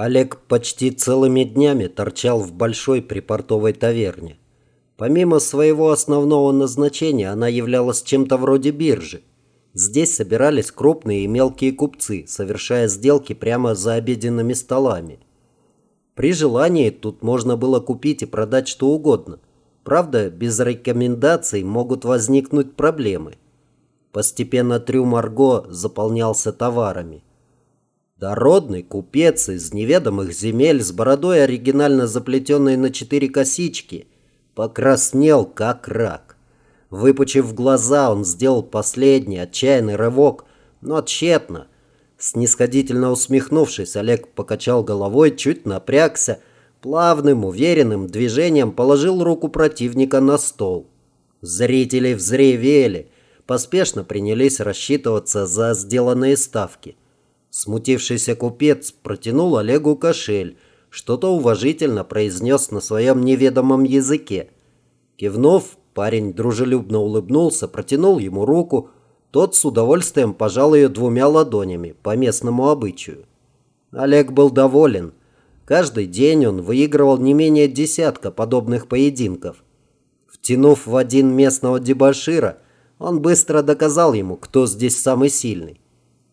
Олег почти целыми днями торчал в большой припортовой таверне. Помимо своего основного назначения, она являлась чем-то вроде биржи. Здесь собирались крупные и мелкие купцы, совершая сделки прямо за обеденными столами. При желании тут можно было купить и продать что угодно. Правда, без рекомендаций могут возникнуть проблемы. Постепенно трюм Арго заполнялся товарами. Дородный купец из неведомых земель с бородой оригинально заплетенной на четыре косички покраснел, как рак. Выпучив глаза, он сделал последний отчаянный рывок, но тщетно. Снисходительно усмехнувшись, Олег покачал головой, чуть напрягся, плавным, уверенным движением положил руку противника на стол. Зрители взревели, поспешно принялись рассчитываться за сделанные ставки – Смутившийся купец протянул Олегу кошель, что-то уважительно произнес на своем неведомом языке. Кивнув, парень дружелюбно улыбнулся, протянул ему руку. Тот с удовольствием пожал ее двумя ладонями, по местному обычаю. Олег был доволен. Каждый день он выигрывал не менее десятка подобных поединков. Втянув в один местного дебошира, он быстро доказал ему, кто здесь самый сильный.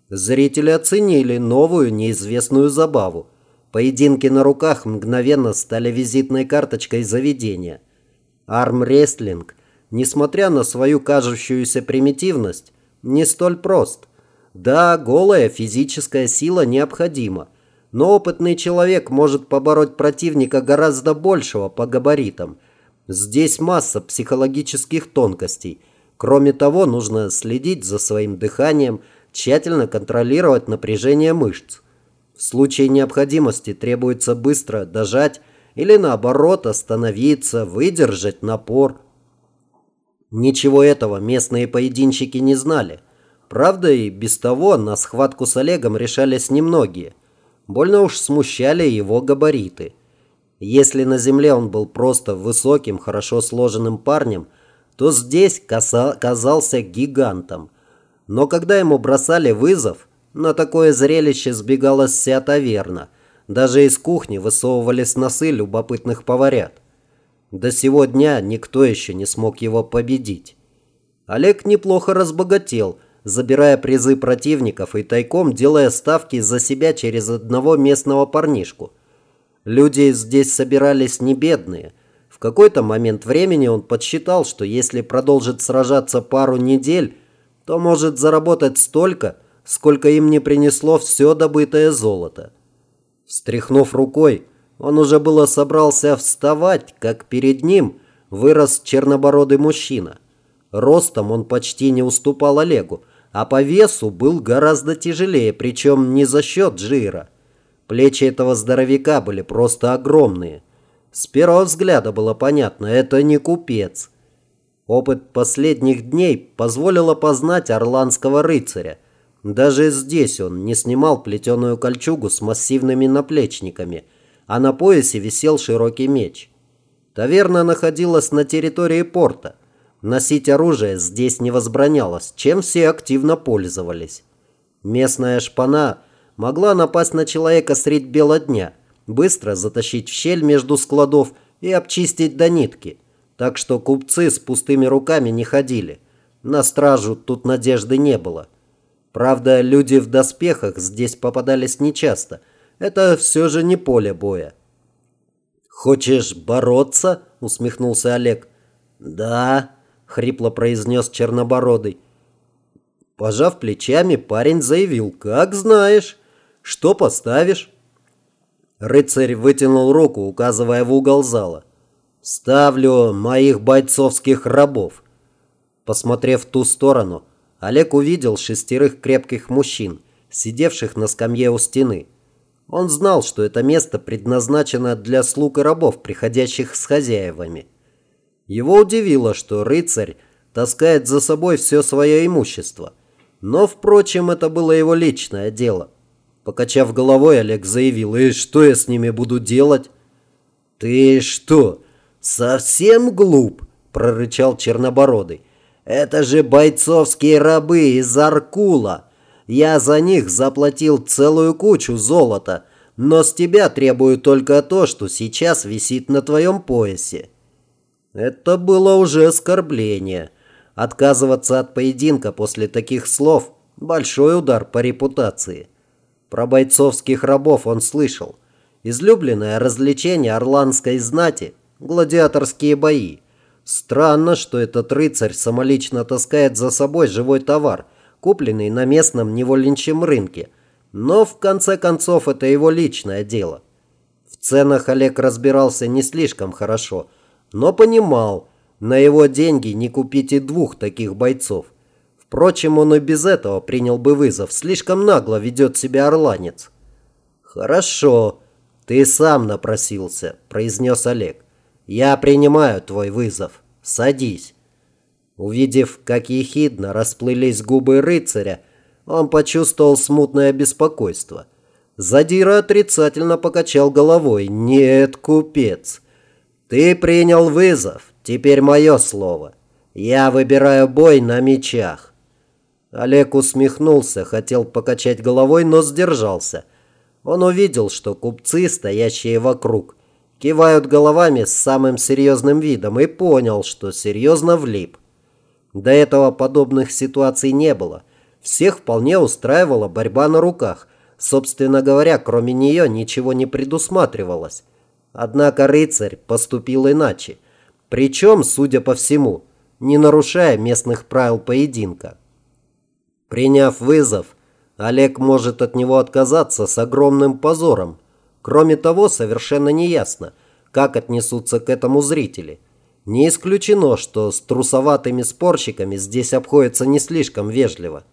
Зрители оценили новую неизвестную забаву. Поединки на руках мгновенно стали визитной карточкой заведения. Армрестлинг, несмотря на свою кажущуюся примитивность, не столь прост. Да, голая физическая сила необходима, но опытный человек может побороть противника гораздо большего по габаритам. Здесь масса психологических тонкостей. Кроме того, нужно следить за своим дыханием, тщательно контролировать напряжение мышц. В случае необходимости требуется быстро дожать или наоборот остановиться, выдержать напор. Ничего этого местные поединщики не знали. Правда, и без того на схватку с Олегом решались немногие. Больно уж смущали его габариты. Если на земле он был просто высоким, хорошо сложенным парнем, то здесь казался гигантом. Но когда ему бросали вызов, на такое зрелище сбегалась вся таверна. Даже из кухни высовывались носы любопытных поварят. До сего дня никто еще не смог его победить. Олег неплохо разбогател, забирая призы противников и тайком делая ставки за себя через одного местного парнишку. Люди здесь собирались не бедные. В какой-то момент времени он подсчитал, что если продолжит сражаться пару недель, то может заработать столько, сколько им не принесло все добытое золото. Встряхнув рукой, он уже было собрался вставать, как перед ним вырос чернобородый мужчина. Ростом он почти не уступал Олегу, а по весу был гораздо тяжелее, причем не за счет жира. Плечи этого здоровяка были просто огромные. С первого взгляда было понятно, это не купец – Опыт последних дней позволил опознать орландского рыцаря. Даже здесь он не снимал плетеную кольчугу с массивными наплечниками, а на поясе висел широкий меч. Таверна находилась на территории порта. Носить оружие здесь не возбранялось, чем все активно пользовались. Местная шпана могла напасть на человека средь бела дня, быстро затащить в щель между складов и обчистить до нитки – так что купцы с пустыми руками не ходили. На стражу тут надежды не было. Правда, люди в доспехах здесь попадались нечасто. Это все же не поле боя. «Хочешь бороться?» – усмехнулся Олег. «Да», – хрипло произнес Чернобородый. Пожав плечами, парень заявил, «Как знаешь. Что поставишь?» Рыцарь вытянул руку, указывая в угол зала. Ставлю моих бойцовских рабов. Посмотрев в ту сторону, Олег увидел шестерых крепких мужчин, сидевших на скамье у стены. Он знал, что это место предназначено для слуг и рабов, приходящих с хозяевами. Его удивило, что рыцарь таскает за собой все свое имущество. Но, впрочем, это было его личное дело. Покачав головой, Олег заявил, «И что я с ними буду делать?» «Ты что, «Совсем глуп!» – прорычал Чернобородый. «Это же бойцовские рабы из Аркула. Я за них заплатил целую кучу золота. но с тебя требую только то, что сейчас висит на твоем поясе». Это было уже оскорбление. Отказываться от поединка после таких слов – большой удар по репутации. Про бойцовских рабов он слышал. Излюбленное развлечение орландской знати – гладиаторские бои. Странно, что этот рыцарь самолично таскает за собой живой товар, купленный на местном неволенчьем рынке. Но в конце концов это его личное дело. В ценах Олег разбирался не слишком хорошо – но понимал, на его деньги не купить и двух таких бойцов. Впрочем, он и без этого принял бы вызов. Слишком нагло ведет себя орланец. «Хорошо, ты сам напросился», – произнес Олег. «Я принимаю твой вызов. Садись». Увидев, как ехидно расплылись губы рыцаря, он почувствовал смутное беспокойство. Задира отрицательно покачал головой. «Нет, купец, ты принял вызов. Теперь мое слово. Я выбираю бой на мечах. Олег усмехнулся, хотел покачать головой, но сдержался. Он увидел, что купцы, стоящие вокруг, кивают головами с самым серьезным видом и понял, что серьезно влип. До этого подобных ситуаций не было. Всех вполне устраивала борьба на руках. Собственно говоря, кроме нее ничего не предусматривалось. Однако рыцарь поступил иначе. Причем, судя по всему, не нарушая местных правил поединка. Приняв вызов, Олег может от него отказаться с огромным позором. Кроме того, совершенно неясно, как отнесутся к этому зрители. Не исключено, что с трусоватыми спорщиками здесь обходится не слишком вежливо.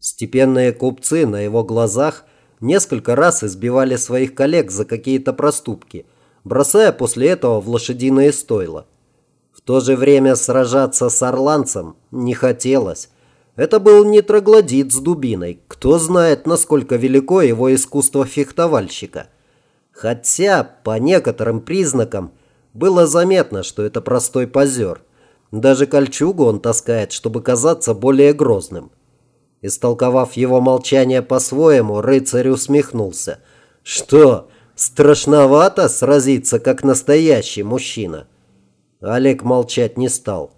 Степенные купцы на его глазах несколько раз избивали своих коллег за какие-то проступки – бросая после этого в лошадиное стойло. В то же время сражаться с орланцем не хотелось. Это был не троглодит с дубиной. Кто знает, насколько велико его искусство фехтовальщика. Хотя, по некоторым признакам, было заметно, что это простой позер. Даже кольчугу он таскает, чтобы казаться более грозным. Истолковав его молчание по-своему, рыцарь усмехнулся. «Что, Страшновато сразиться, как настоящий мужчина. Олег молчать не стал.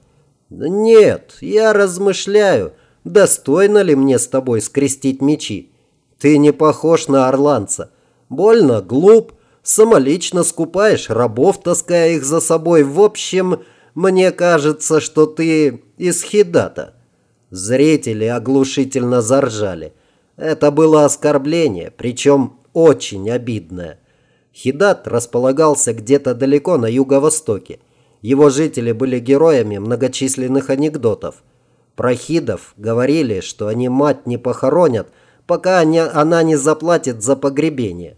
«Нет, я размышляю, достойно ли мне с тобой скрестить мечи. Ты не похож на орланца. Больно, глуп, самолично скупаешь рабов, таская их за собой. В общем, мне кажется, что ты из Хидата». Зрители оглушительно заржали. Это было оскорбление, причем очень обидное. Хидат располагался где-то далеко на юго-востоке. Его жители были героями многочисленных анекдотов. Про хидов говорили, что они мать не похоронят, пока они, она не заплатит за погребение.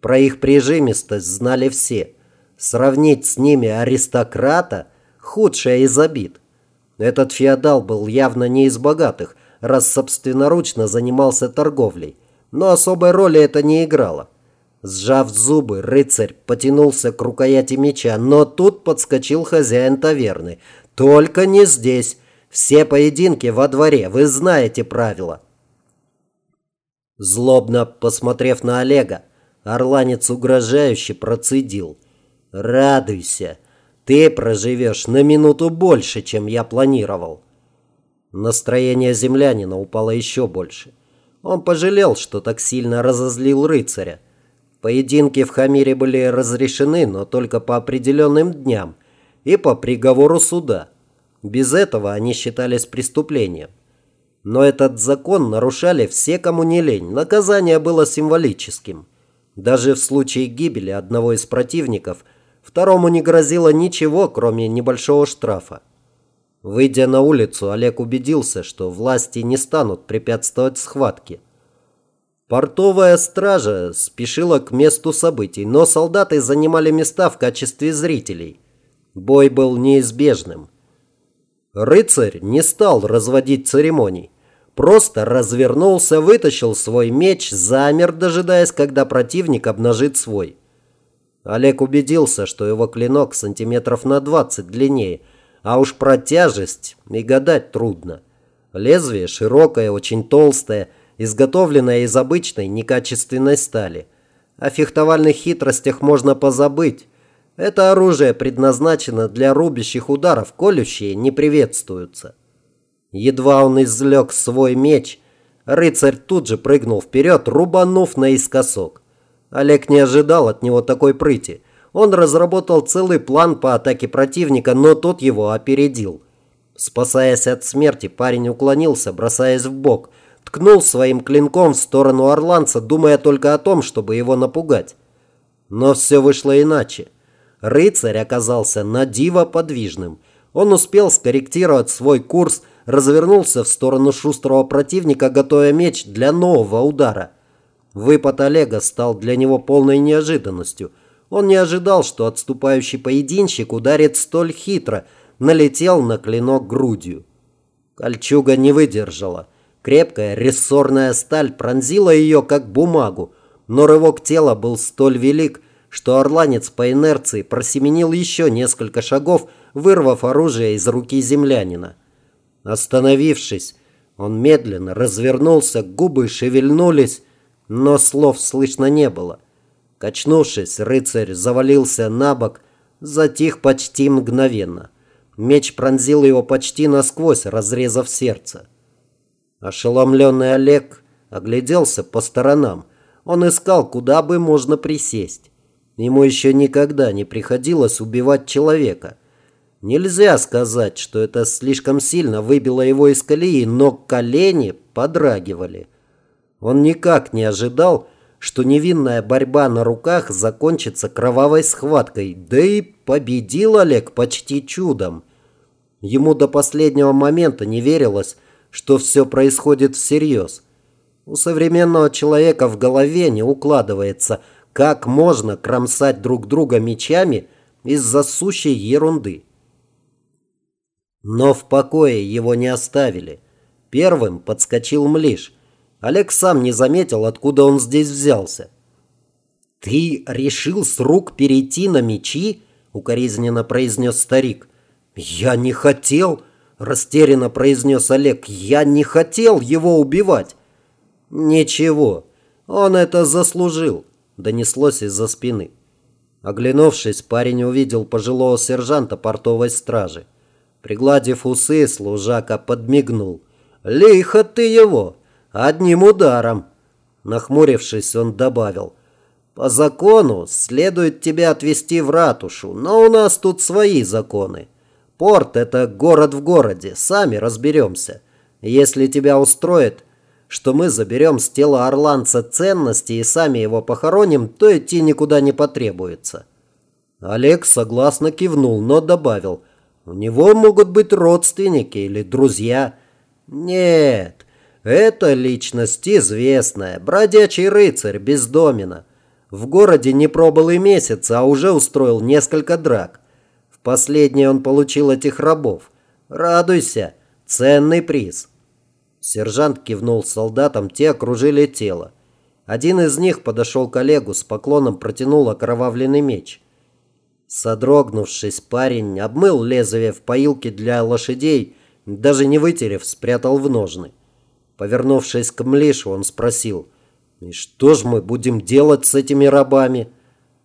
Про их прижимистость знали все. Сравнить с ними аристократа – худшая из обид. Этот феодал был явно не из богатых, раз собственноручно занимался торговлей. Но особой роли это не играло. Сжав зубы, рыцарь потянулся к рукояти меча, но тут подскочил хозяин таверны. «Только не здесь. Все поединки во дворе, вы знаете правила». Злобно посмотрев на Олега, орланец угрожающе процедил. «Радуйся, ты проживешь на минуту больше, чем я планировал». Настроение землянина упало еще больше. Он пожалел, что так сильно разозлил рыцаря. Поединки в Хамире были разрешены, но только по определенным дням и по приговору суда. Без этого они считались преступлением. Но этот закон нарушали все, кому не лень. Наказание было символическим. Даже в случае гибели одного из противников второму не грозило ничего, кроме небольшого штрафа. Выйдя на улицу, Олег убедился, что власти не станут препятствовать схватке. Портовая стража спешила к месту событий, но солдаты занимали места в качестве зрителей. Бой был неизбежным. Рыцарь не стал разводить церемоний. Просто развернулся, вытащил свой меч, замер, дожидаясь, когда противник обнажит свой. Олег убедился, что его клинок сантиметров на 20 длиннее, а уж про тяжесть и гадать трудно. Лезвие широкое, очень толстое – изготовленная из обычной некачественной стали. О фехтовальных хитростях можно позабыть. Это оружие предназначено для рубящих ударов, колющие не приветствуются. Едва он извлек свой меч, рыцарь тут же прыгнул вперед, рубанув наискосок. Олег не ожидал от него такой прыти. Он разработал целый план по атаке противника, но тот его опередил. Спасаясь от смерти, парень уклонился, бросаясь в бок, ткнул своим клинком в сторону орланца, думая только о том, чтобы его напугать. Но все вышло иначе. Рыцарь оказался на диво подвижным. Он успел скорректировать свой курс, развернулся в сторону шустрого противника, готовя меч для нового удара. Выпад Олега стал для него полной неожиданностью. Он не ожидал, что отступающий поединщик ударит столь хитро, налетел на клинок грудью. Кольчуга не выдержала. Крепкая рессорная сталь пронзила ее, как бумагу, но рывок тела был столь велик, что орланец по инерции просеменил еще несколько шагов, вырвав оружие из руки землянина. Остановившись, он медленно развернулся, губы шевельнулись, но слов слышно не было. Качнувшись, рыцарь завалился на бок, затих почти мгновенно. Меч пронзил его почти насквозь, разрезав сердце. Ошеломленный Олег огляделся по сторонам. Он искал, куда бы можно присесть. Ему еще никогда не приходилось убивать человека. Нельзя сказать, что это слишком сильно выбило его из колеи, но колени подрагивали. Он никак не ожидал, что невинная борьба на руках закончится кровавой схваткой, да и победил Олег почти чудом. Ему до последнего момента не верилось, что все происходит всерьез. У современного человека в голове не укладывается, как можно кромсать друг друга мечами из-за сущей ерунды. Но в покое его не оставили. Первым подскочил Млиш. Олег сам не заметил, откуда он здесь взялся. «Ты решил с рук перейти на мечи?» — укоризненно произнес старик. «Я не хотел!» — растерянно произнес Олег. «Я не хотел его убивать!» «Ничего, он это заслужил!» — донеслось из-за спины. Оглянувшись, парень увидел пожилого сержанта портовой стражи. Пригладив усы, служака подмигнул. «Лихо ты его! Одним ударом!» Нахмурившись, он добавил. «По закону следует тебя отвезти в ратушу, но у нас тут свои законы. Порт – это город в городе, сами разберемся. Если тебя устроит, что мы заберем с тела орланца ценности и сами его похороним, то идти никуда не потребуется». Олег согласно кивнул, но добавил – у него могут быть родственники или друзья. Нет, это личность известная, бродячий рыцарь без домина. В городе не пробыл и месяц, а уже устроил несколько драк. В последний он получил этих рабов. Радуйся, ценный приз. Сержант кивнул солдатам, те окружили тело. Один из них подошел к Олегу, с поклоном протянул окровавленный меч. Содрогнувшись, парень обмыл лезвие в поилке для лошадей, даже не вытерев, спрятал в ножны. Повернувшись к Млишу, он спросил, «И что ж мы будем делать с этими рабами?»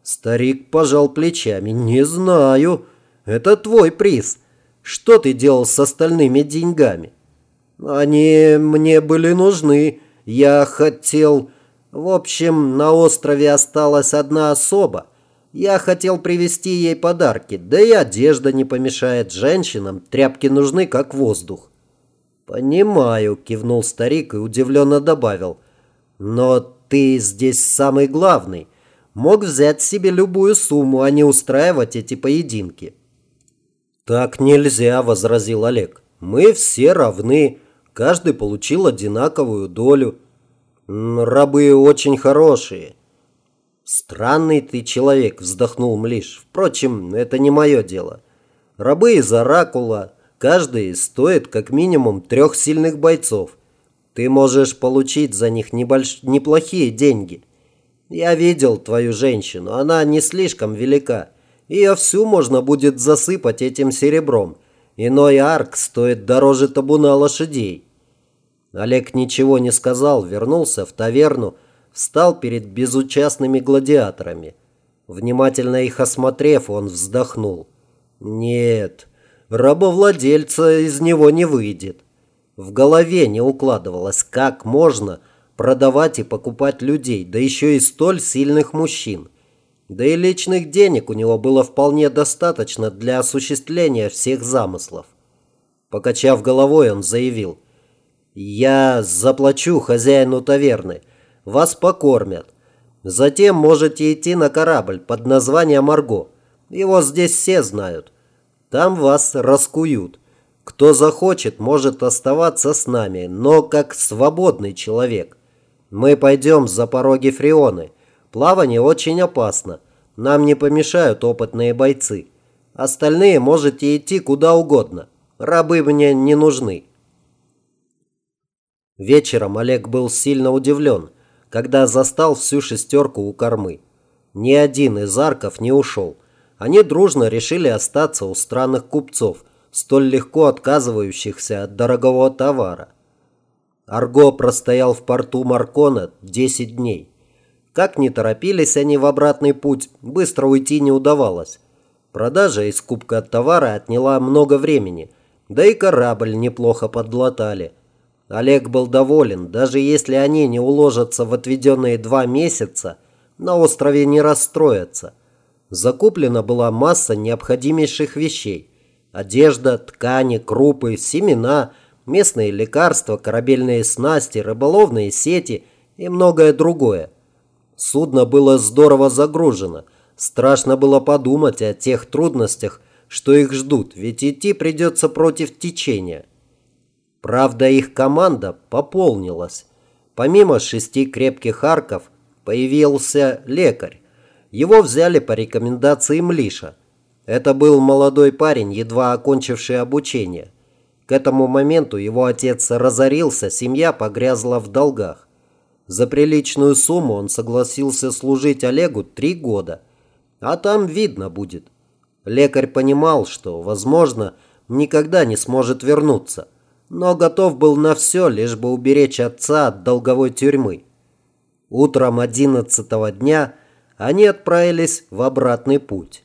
Старик пожал плечами, «Не знаю. Это твой приз. Что ты делал с остальными деньгами?» «Они мне были нужны. Я хотел...» «В общем, на острове осталась одна особа». Я хотел привезти ей подарки, да и одежда не помешает женщинам, тряпки нужны как воздух. «Понимаю», – кивнул старик и удивленно добавил. «Но ты здесь самый главный. Мог взять себе любую сумму, а не устраивать эти поединки». «Так нельзя», – возразил Олег. «Мы все равны. Каждый получил одинаковую долю. Рабы очень хорошие. «Странный ты человек», – вздохнул Млиш. «Впрочем, это не мое дело. Рабы из Оракула, каждый стоит как минимум трех сильных бойцов. Ты можешь получить за них небольш... неплохие деньги. Я видел твою женщину, она не слишком велика. Ее всю можно будет засыпать этим серебром. Иной арк стоит дороже табуна лошадей». Олег ничего не сказал, вернулся в таверну, встал перед безучастными гладиаторами. Внимательно их осмотрев, он вздохнул. «Нет, рабовладельца из него не выйдет». В голове не укладывалось, как можно продавать и покупать людей, да еще и столь сильных мужчин. Да и личных денег у него было вполне достаточно для осуществления всех замыслов. Покачав головой, он заявил, «Я заплачу хозяину таверны, вас покормят. Затем можете идти на корабль под названием «Арго». Его здесь все знают. Там вас раскуют. Кто захочет, может оставаться с нами, но как свободный человек. Мы пойдем за пороги Фрионы. Плавание очень опасно. Нам не помешают опытные бойцы. Остальные можете идти куда угодно. Рабы мне не нужны. Вечером Олег был сильно удивлен, когда застал всю шестерку у кормы. Ни один из арков не ушел. Они дружно решили остаться у странных купцов, столь легко отказывающихся от дорогого товара. Арго простоял в порту Маркона 10 дней. Как ни торопились они в обратный путь, быстро уйти не удавалось. Продажа и скупка товара отняла много времени, да и корабль неплохо подлатали. Олег был доволен, даже если они не уложатся в отведенные два месяца, на острове не расстроятся. Закуплена была масса необходимейших вещей. Одежда, ткани, крупы, семена – местные лекарства, корабельные снасти, рыболовные сети и многое другое. Судно было здорово загружено. Страшно было подумать о тех трудностях, что их ждут, ведь идти придется против течения. Правда, их команда пополнилась. Помимо шести крепких арков появился лекарь. Его взяли по рекомендации Млиша. Это был молодой парень, едва окончивший обучение. К этому моменту его отец разорился, семья погрязла в долгах. За приличную сумму он согласился служить Олегу три года. А там видно будет. Лекарь понимал, что, возможно, никогда не сможет вернуться, но готов был на все, лишь бы уберечь отца от долговой тюрьмы. Утром одиннадцатого дня они отправились в обратный путь.